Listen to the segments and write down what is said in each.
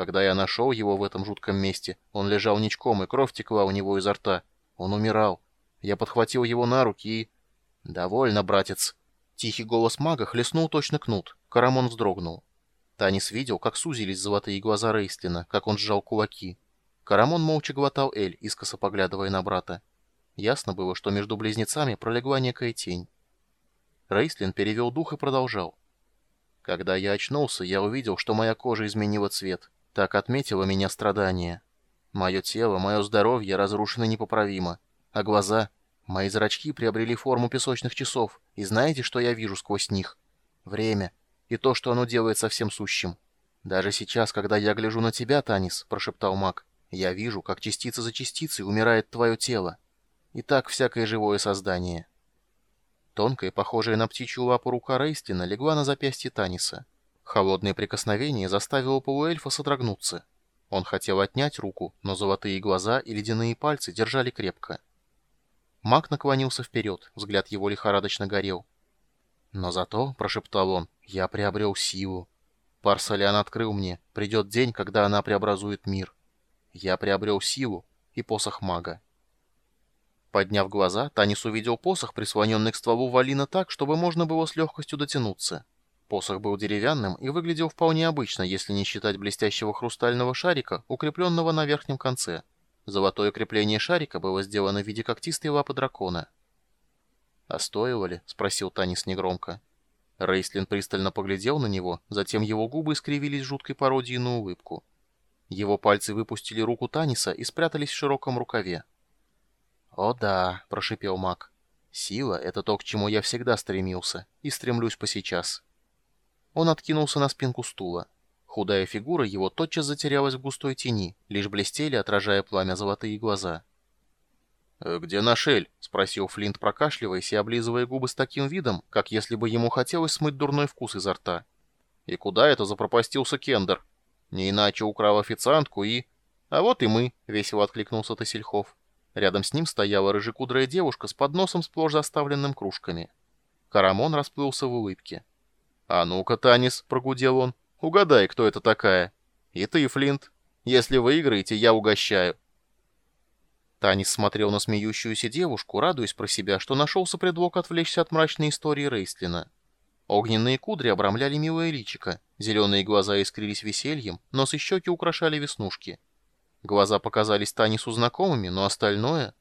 Когда я нашел его в этом жутком месте, он лежал ничком, и кровь текла у него изо рта. Он умирал. Я подхватил его на руки и... «Довольно, братец». Тихий голос мага хлестнул точно кнут. Карамон вздрогнул. Танис видел, как сузились золотые глаза Рейстлина, как он сжал кулаки. Карамон молча глотал Эль, искоса поглядывая на брата. Ясно было, что между близнецами пролегла некая тень. Рейстлин перевел дух и продолжал. Когда я очнулся, я увидел, что моя кожа изменила цвет. Так отметило меня страдание. Мое тело, мое здоровье разрушено непоправимо. А глаза... Мои зрачки приобрели форму песочных часов. И знаете, что я вижу сквозь них? Время. И то, что оно делает со всем сущим. Даже сейчас, когда я гляжу на тебя, Танис, прошептал маг, я вижу, как частица за частицей умирает твое тело. И так всякое живое создание. Тонкая, похожая на птичью лапу рука Рейстина легла на запястье Таниса. Холодное прикосновение заставило полуэльфа содрогнуться. Он хотел отнять руку, но золотые глаза и ледяные пальцы держали крепко. Маг наклонился вперед, взгляд его лихорадочно горел. «Но зато», — прошептал он, — «я приобрел силу. Парсалиан открыл мне, придет день, когда она преобразует мир. Я приобрел силу и посох мага». Подняв глаза, Танис увидел посох, прислоненный к стволу валина так, чтобы можно было с легкостью дотянуться. Посох был деревянным и выглядел вполне обычно, если не считать блестящего хрустального шарика, укрепленного на верхнем конце. Золотое крепление шарика было сделано в виде когтистой лапы дракона. «А стоило ли?» — спросил Танис негромко. Рейслин пристально поглядел на него, затем его губы искривились жуткой пародией на улыбку. Его пальцы выпустили руку Таниса и спрятались в широком рукаве. «О да», — прошипел маг. «Сила — это то, к чему я всегда стремился, и стремлюсь по сейчас». Он откинулся на спинку стула. Худая фигура его тотчас затерялась в густой тени, лишь блестели, отражая пламя золотые глаза. «Э, «Где Нашель?» — спросил Флинт, прокашливаясь и облизывая губы с таким видом, как если бы ему хотелось смыть дурной вкус изо рта. «И куда это запропастился Кендер? Не иначе украл официантку и...» «А вот и мы», — весело откликнулся Тосельхов. Рядом с ним стояла рыжекудрая девушка с подносом сплошь заставленным кружками. Карамон расплылся в улыбке. «А ну-ка, Танис», — прогудел он, — «угадай, кто это такая. И ты, Флинт. Если выиграете, я угощаю». Танис смотрел на смеющуюся девушку, радуясь про себя, что нашелся предлог отвлечься от мрачной истории Рейстлина. Огненные кудри обрамляли милое личико, зеленые глаза искрились весельем, нос и щеки украшали веснушки — Глаза показались Танису знакомыми, но остальное...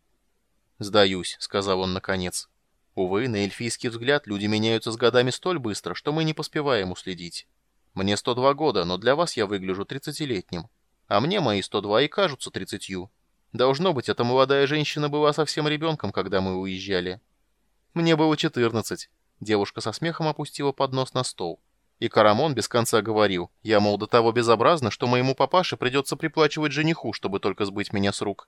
«Сдаюсь», — сказал он наконец. «Увы, на эльфийский взгляд люди меняются с годами столь быстро, что мы не поспеваем уследить. Мне 102 года, но для вас я выгляжу тридцатилетним. А мне мои 102 и кажутся тридцатью. Должно быть, эта молодая женщина была совсем ребенком, когда мы уезжали. Мне было 14. Девушка со смехом опустила поднос на стол. И Карамон без конца говорил, я, мол, до того безобразно, что моему папаше придется приплачивать жениху, чтобы только сбыть меня с рук.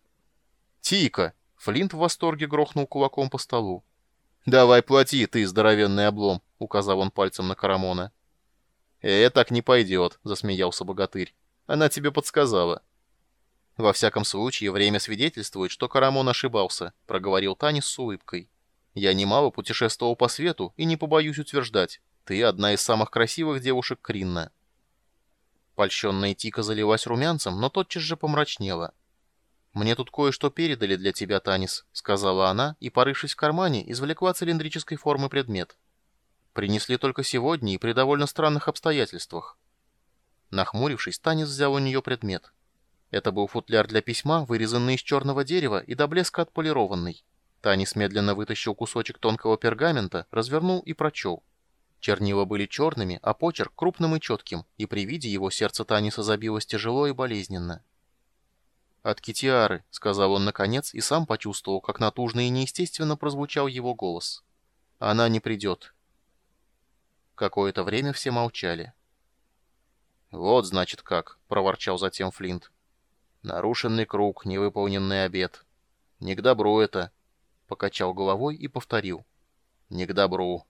Тика! Флинт в восторге грохнул кулаком по столу. «Давай плати, ты, здоровенный облом», — указал он пальцем на Карамона. «Э, так не пойдет», — засмеялся богатырь. «Она тебе подсказала». «Во всяком случае, время свидетельствует, что Карамон ошибался», — проговорил Танис с улыбкой. «Я немало путешествовал по свету и не побоюсь утверждать, ты одна из самых красивых девушек Кринна». Польщенная Тика залилась румянцем, но тотчас же помрачнела. «Мне тут кое-что передали для тебя, Танис», — сказала она, и, порывшись в кармане, извлекла цилиндрической формы предмет. «Принесли только сегодня и при довольно странных обстоятельствах». Нахмурившись, Танис взял у нее предмет. Это был футляр для письма, вырезанный из черного дерева и до блеска отполированный. Танис медленно вытащил кусочек тонкого пергамента, развернул и прочел. Чернила были черными, а почерк крупным и четким, и при виде его сердце Таниса забилось тяжело и болезненно. «От Китиары», — сказал он наконец, и сам почувствовал, как натужно и неестественно прозвучал его голос. «Она не придет». Какое-то время все молчали. «Вот, значит, как», — проворчал затем Флинт. «Нарушенный круг, невыполненный обед. Не к добру это», — покачал головой и повторил. «Не к добру».